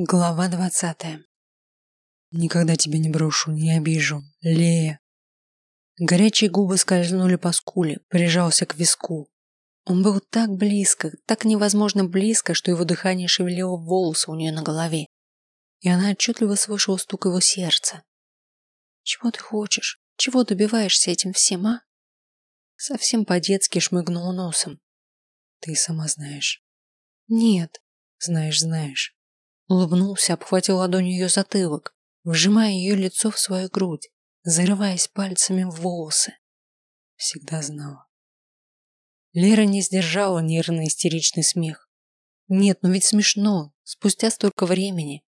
Глава двадцатая. Никогда тебя не брошу, не обижу. Лея. Горячие губы скользнули по скуле, прижался к виску. Он был так близко, так невозможно близко, что его дыхание шевелило волосы у нее на голове. И она отчетливо слышала стук его сердца. «Чего ты хочешь? Чего добиваешься этим всем, а?» Совсем по-детски шмыгнул носом. «Ты сама знаешь». «Нет». «Знаешь, знаешь». Улыбнулся, обхватил ладонью ее затылок, вжимая ее лицо в свою грудь, зарываясь пальцами в волосы. Всегда знала. Лера не сдержала нервный истеричный смех. Нет, ну ведь смешно. Спустя столько времени.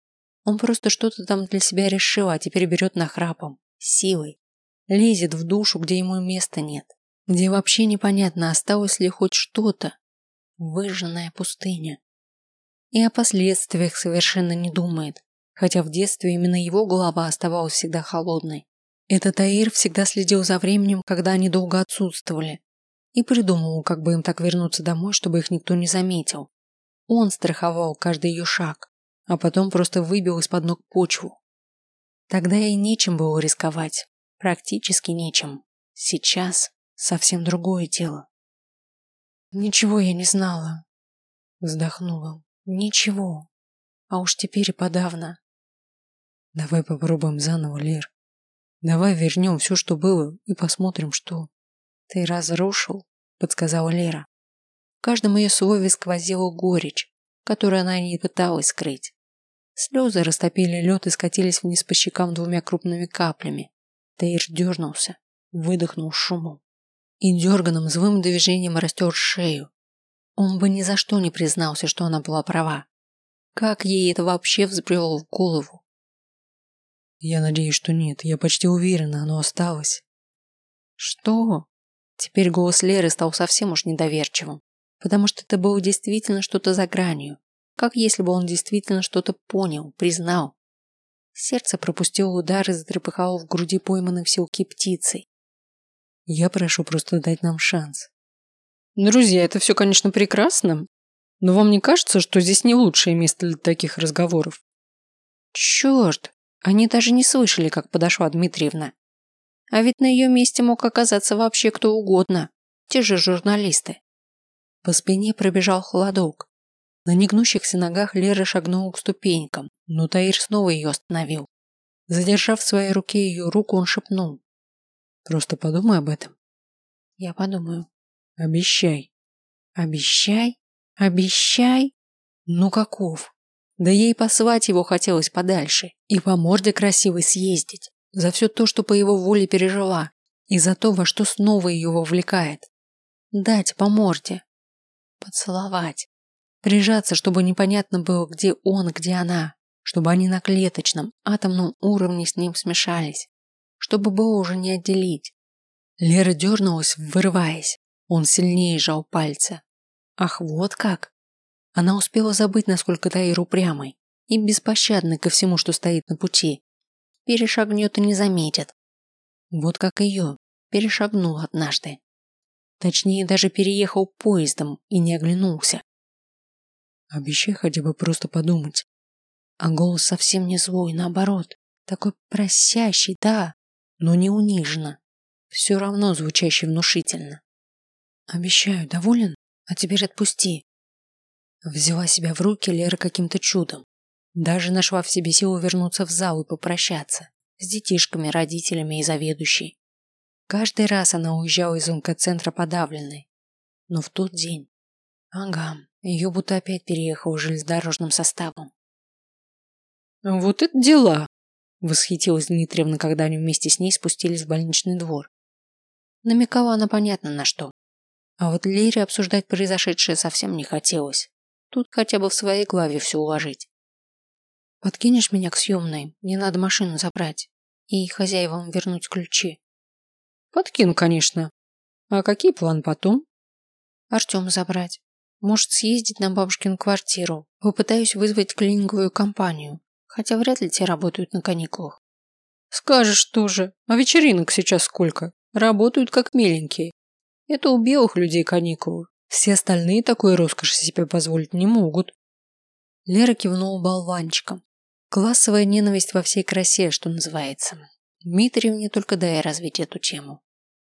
Он просто что-то там для себя решил, а теперь берет нахрапом, силой. Лезет в душу, где ему места нет. Где вообще непонятно, осталось ли хоть что-то. Выжженная пустыня и о последствиях совершенно не думает, хотя в детстве именно его голова оставалась всегда холодной. Этот Аир всегда следил за временем, когда они долго отсутствовали, и придумывал, как бы им так вернуться домой, чтобы их никто не заметил. Он страховал каждый ее шаг, а потом просто выбил из-под ног почву. Тогда и нечем было рисковать, практически нечем. Сейчас совсем другое дело. Ничего я не знала, вздохнула. Ничего. А уж теперь и подавно. Давай попробуем заново, Лер. Давай вернем все, что было, и посмотрим, что... Ты разрушил, подсказала Лера. В каждом ее слове сквозила горечь, которую она не пыталась скрыть. Слезы растопили лед и скатились вниз по щекам двумя крупными каплями. Тейр дернулся, выдохнул шумом и дерганым злым движением растер шею, он бы ни за что не признался, что она была права. Как ей это вообще взбрело в голову? Я надеюсь, что нет. Я почти уверена, оно осталось. Что? Теперь голос Леры стал совсем уж недоверчивым, потому что это было действительно что-то за гранью, как если бы он действительно что-то понял, признал. Сердце пропустило удар и затрепыхало в груди пойманной в селке птицей. Я прошу просто дать нам шанс. Друзья, это все, конечно, прекрасно, но вам не кажется, что здесь не лучшее место для таких разговоров? Черт, они даже не слышали, как подошла Дмитриевна. А ведь на ее месте мог оказаться вообще кто угодно, те же журналисты. По спине пробежал холодок. На негнущихся ногах Лера шагнула к ступенькам, но Таир снова ее остановил. Задержав в своей руке ее руку, он шепнул. «Просто подумай об этом». «Я подумаю», Обещай. Обещай? Обещай? Ну каков? Да ей послать его хотелось подальше и по морде красивой съездить. За все то, что по его воле пережила, и за то, во что снова ее вовлекает. Дать по морде. Поцеловать. Прижаться, чтобы непонятно было, где он, где она. Чтобы они на клеточном, атомном уровне с ним смешались. Чтобы было уже не отделить. Лера дернулась, вырываясь. Он сильнее жал пальцы. Ах, вот как! Она успела забыть, насколько Таир упрямый и беспощадный ко всему, что стоит на пути. Перешагнет и не заметит. Вот как ее перешагнул однажды. Точнее, даже переехал поездом и не оглянулся. Обещай хотя бы просто подумать. А голос совсем не злой, наоборот, такой просящий, да, но не униженно. Все равно звучащий внушительно. Обещаю, доволен? А теперь отпусти. Взяла себя в руки Лера каким-то чудом. Даже нашла в себе силу вернуться в зал и попрощаться. С детишками, родителями и заведующей. Каждый раз она уезжала из онкоцентра подавленной. Но в тот день... Ага, ее будто опять переехал железнодорожным составом. «Вот это дела!» Восхитилась Дмитриевна, когда они вместе с ней спустились в больничный двор. Намекала она понятно на что. А вот Лере обсуждать произошедшее совсем не хотелось. Тут хотя бы в своей главе все уложить. Подкинешь меня к съемной, мне надо машину забрать. И хозяевам вернуть ключи. Подкину, конечно. А какие планы потом? Артем забрать. Может, съездить на бабушкину квартиру. Попытаюсь вызвать клининговую компанию. Хотя вряд ли те работают на каникулах. Скажешь тоже. А вечеринок сейчас сколько? Работают как миленькие. Это у белых людей каникулы. Все остальные такой роскоши себе позволить не могут. Лера кивнула болванчиком. Классовая ненависть во всей красе, что называется. Дмитриевне только дай развить эту тему.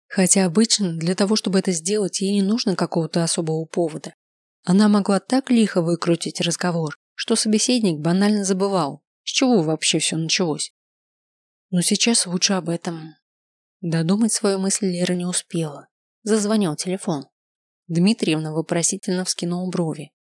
Хотя обычно для того, чтобы это сделать, ей не нужно какого-то особого повода. Она могла так лихо выкрутить разговор, что собеседник банально забывал, с чего вообще все началось. Но сейчас лучше об этом. Додумать свою мысль Лера не успела. Зазвонил телефон. Дмитриевна вопросительно вскинула брови.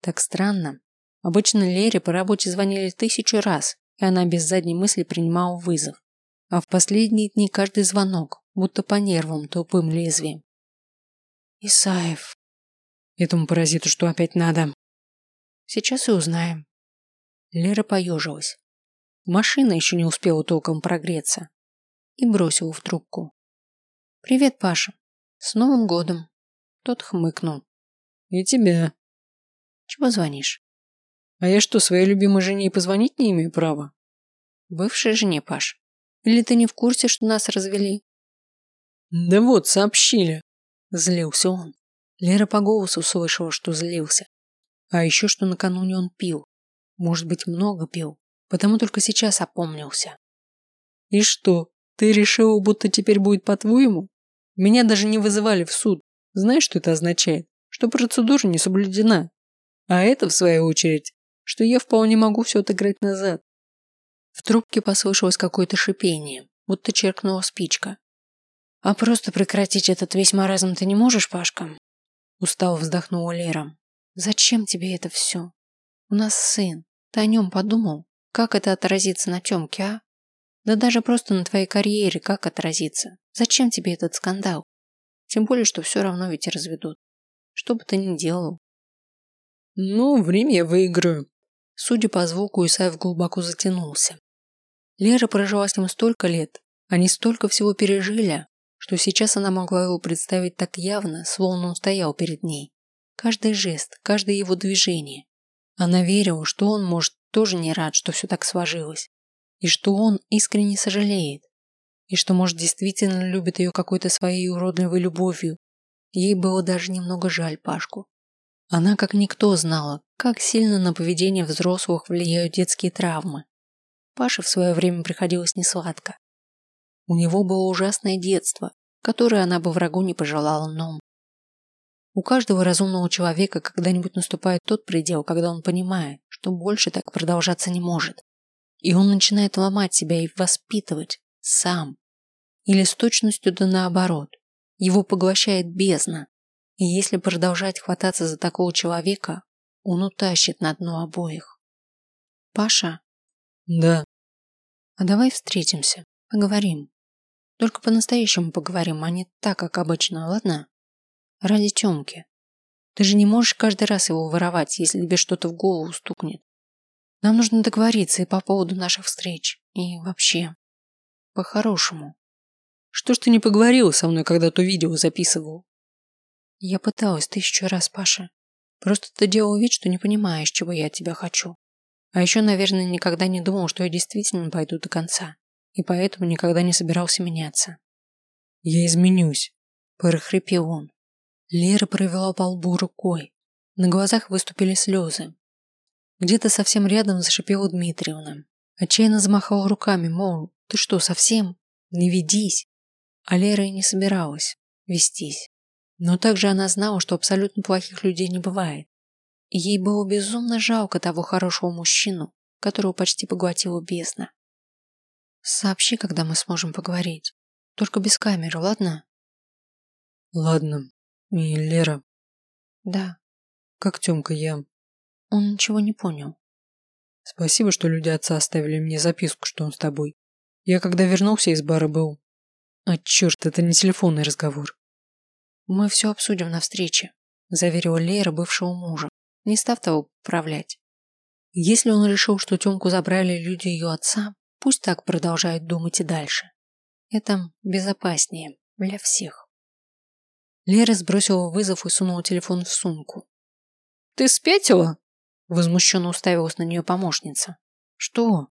Так странно. Обычно Лере по работе звонили тысячу раз, и она без задней мысли принимала вызов. А в последние дни каждый звонок, будто по нервам тупым лезвием. Исаев. Этому паразиту что опять надо? Сейчас и узнаем. Лера поежилась. Машина еще не успела толком прогреться. И бросила в трубку. «Привет, Паша. С Новым годом!» Тот хмыкнул. «И тебя». «Чего звонишь?» «А я что, своей любимой жене и позвонить не имею права?» «Бывшей жене, Паш. Или ты не в курсе, что нас развели?» «Да вот, сообщили». Злился он. Лера по голосу слышала, что злился. А еще, что накануне он пил. Может быть, много пил. Потому только сейчас опомнился. «И что, ты решила, будто теперь будет по-твоему? Меня даже не вызывали в суд. Знаешь, что это означает? Что процедура не соблюдена. А это, в свою очередь, что я вполне могу все отыграть назад. В трубке послышалось какое-то шипение, будто черкнула спичка. «А просто прекратить этот весь маразм ты не можешь, Пашка?» Устало вздохнула Лера. «Зачем тебе это все? У нас сын. Ты о нем подумал? Как это отразится на Темке, а? Да даже просто на твоей карьере как отразится? Зачем тебе этот скандал? Тем более, что все равно ведь разведут. Что бы ты ни делал. Ну, время я выиграю. Судя по звуку, Исаев глубоко затянулся. Лера прожила с ним столько лет, они столько всего пережили, что сейчас она могла его представить так явно, словно он стоял перед ней. Каждый жест, каждое его движение. Она верила, что он, может, тоже не рад, что все так сложилось. И что он искренне сожалеет и что, может, действительно любит ее какой-то своей уродливой любовью. Ей было даже немного жаль Пашку. Она как никто знала, как сильно на поведение взрослых влияют детские травмы. Паше в свое время приходилось несладко. У него было ужасное детство, которое она бы врагу не пожелала но У каждого разумного человека когда-нибудь наступает тот предел, когда он понимает, что больше так продолжаться не может. И он начинает ломать себя и воспитывать сам, или с точностью да наоборот. Его поглощает бездна. И если продолжать хвататься за такого человека, он утащит на дно обоих. Паша? Да. А давай встретимся, поговорим. Только по-настоящему поговорим, а не так, как обычно, ладно? Ради Тёмки. Ты же не можешь каждый раз его воровать, если тебе что-то в голову стукнет. Нам нужно договориться и по поводу наших встреч, и вообще. По-хорошему. Что ж ты не поговорила со мной, когда то видео записывал? Я пыталась тысячу раз, Паша. Просто ты делал вид, что не понимаешь, чего я от тебя хочу. А еще, наверное, никогда не думал, что я действительно пойду до конца. И поэтому никогда не собирался меняться. Я изменюсь, прохрипел он. Лера провела по лбу рукой. На глазах выступили слезы. Где-то совсем рядом зашипела Дмитриевна. Отчаянно замахала руками, мол, ты что, совсем? Не ведись. А Лера и не собиралась вестись. Но также она знала, что абсолютно плохих людей не бывает. И ей было безумно жалко того хорошего мужчину, которого почти поглотила бездна. Сообщи, когда мы сможем поговорить. Только без камеры, ладно? Ладно. И Лера. Да. Как Тёмка я? Он ничего не понял. Спасибо, что люди отца оставили мне записку, что он с тобой. Я когда вернулся из бара был а черт, это не телефонный разговор. Мы все обсудим на встрече, заверила Лера бывшего мужа, не став того поправлять. Если он решил, что Тёмку забрали люди ее отца, пусть так продолжает думать и дальше. Это безопаснее для всех. Лера сбросила вызов и сунула телефон в сумку. «Ты спятила?» Возмущенно уставилась на нее помощница. «Что?»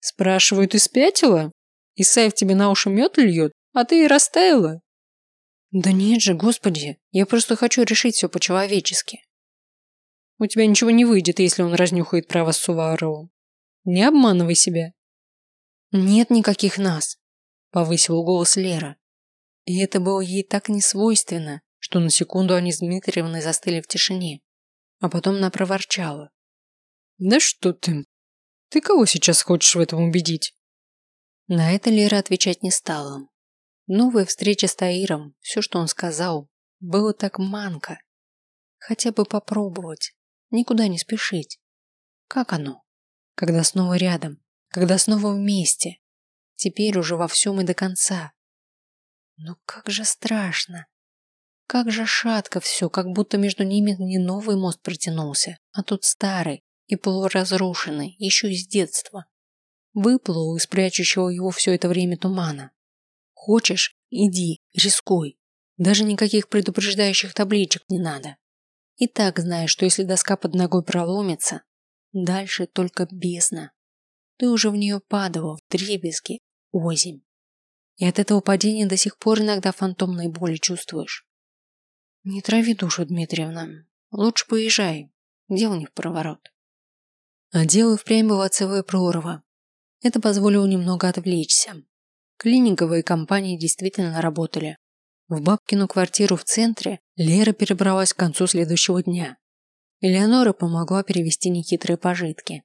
«Спрашиваю, ты спятила? Исаев тебе на уши мед льет? А ты и растаяла? Да нет же, господи, я просто хочу решить все по-человечески. У тебя ничего не выйдет, если он разнюхает право Суварову. Не обманывай себя. Нет никаких нас, повысил голос Лера. И это было ей так несвойственно, что на секунду они с Дмитриевной застыли в тишине, а потом она проворчала. Да что ты? Ты кого сейчас хочешь в этом убедить? На это Лера отвечать не стала. Новая встреча с Таиром, все, что он сказал, было так манко. Хотя бы попробовать, никуда не спешить. Как оно? Когда снова рядом, когда снова вместе. Теперь уже во всем и до конца. Но как же страшно. Как же шатко все, как будто между ними не новый мост протянулся, а тот старый и полуразрушенный, еще из детства. Выплыл из прячущего его все это время тумана. Хочешь – иди, рискуй. Даже никаких предупреждающих табличек не надо. И так знаешь, что если доска под ногой проломится, дальше только бездна. Ты уже в нее падала, в дребезги, озимь. И от этого падения до сих пор иногда фантомные боли чувствуешь. Не трави душу, Дмитриевна. Лучше поезжай. Дел не в проворот. А дело впрямь была целая прорва. Это позволило немного отвлечься. Клиниковые компании действительно работали. В бабкину квартиру в центре Лера перебралась к концу следующего дня. Элеонора помогла перевести нехитрые пожитки.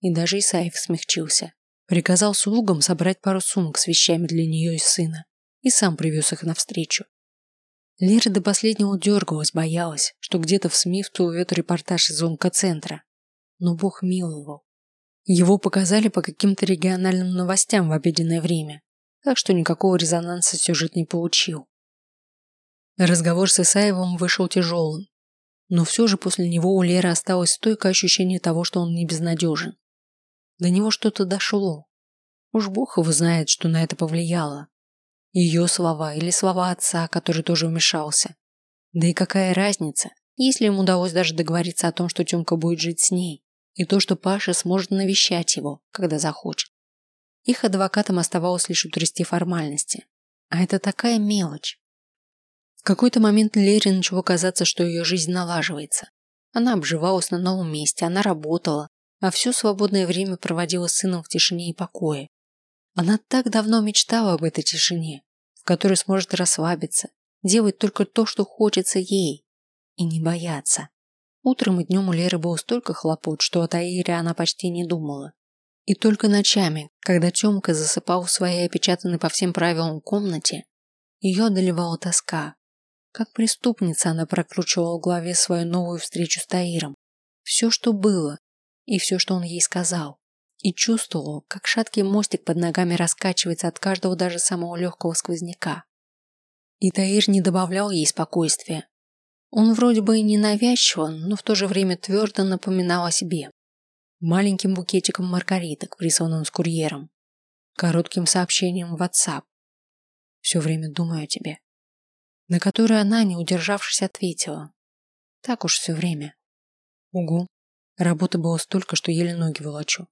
И даже Исаев смягчился. Приказал слугам собрать пару сумок с вещами для нее и сына. И сам привез их навстречу. Лера до последнего дергалась, боялась, что где-то в СМИ всплывет репортаж из онкоцентра. Но Бог миловал. Его показали по каким-то региональным новостям в обеденное время, так что никакого резонанса сюжет не получил. Разговор с Исаевым вышел тяжелым, но все же после него у Леры осталось стойкое ощущение того, что он не безнадежен. До него что-то дошло. Уж Бог его знает, что на это повлияло. Ее слова или слова отца, который тоже вмешался. Да и какая разница, если им удалось даже договориться о том, что Тёмка будет жить с ней и то, что Паша сможет навещать его, когда захочет. Их адвокатам оставалось лишь утрясти формальности. А это такая мелочь. В какой-то момент Лере начало казаться, что ее жизнь налаживается. Она обживалась на новом месте, она работала, а все свободное время проводила с сыном в тишине и покое. Она так давно мечтала об этой тишине, в которой сможет расслабиться, делать только то, что хочется ей, и не бояться. Утром и днем у Леры было столько хлопот, что о Таире она почти не думала. И только ночами, когда Тёмка засыпал в своей опечатанной по всем правилам комнате, ее одолевала тоска. Как преступница она прокручивала в голове свою новую встречу с Таиром. Все, что было, и все, что он ей сказал. И чувствовала, как шаткий мостик под ногами раскачивается от каждого даже самого легкого сквозняка. И Таир не добавлял ей спокойствия, он вроде бы и не навязчиво, но в то же время твердо напоминал о себе. Маленьким букетиком маргариток, присланным с курьером. Коротким сообщением в WhatsApp. Все время думаю о тебе. На которое она, не удержавшись, ответила. Так уж все время. Угу. Работы было столько, что еле ноги волочу.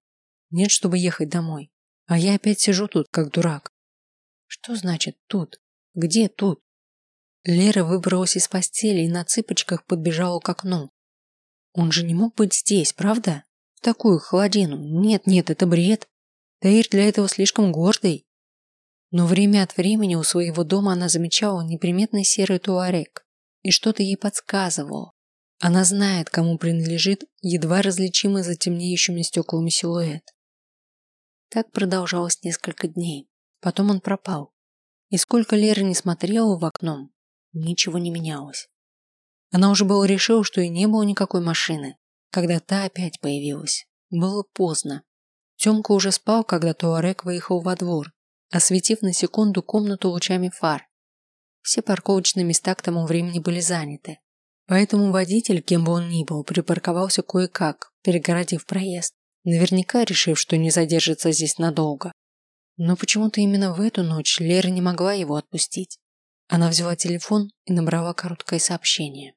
Нет, чтобы ехать домой. А я опять сижу тут, как дурак. Что значит тут? Где тут? Лера выбралась из постели и на цыпочках подбежала к окну. Он же не мог быть здесь, правда? В такую холодину. Нет, нет, это бред. Таир для этого слишком гордый. Но время от времени у своего дома она замечала неприметный серый туарек, и что-то ей подсказывало. Она знает, кому принадлежит едва различимый за темнеющими стеклами силуэт. Так продолжалось несколько дней. Потом он пропал. И сколько Лера не смотрела в окно, Ничего не менялось. Она уже было решила, что и не было никакой машины, когда та опять появилась. Было поздно. Тёмка уже спал, когда Туарек выехал во двор, осветив на секунду комнату лучами фар. Все парковочные места к тому времени были заняты. Поэтому водитель, кем бы он ни был, припарковался кое-как, перегородив проезд, наверняка решив, что не задержится здесь надолго. Но почему-то именно в эту ночь Лера не могла его отпустить. Она взяла телефон и набрала короткое сообщение.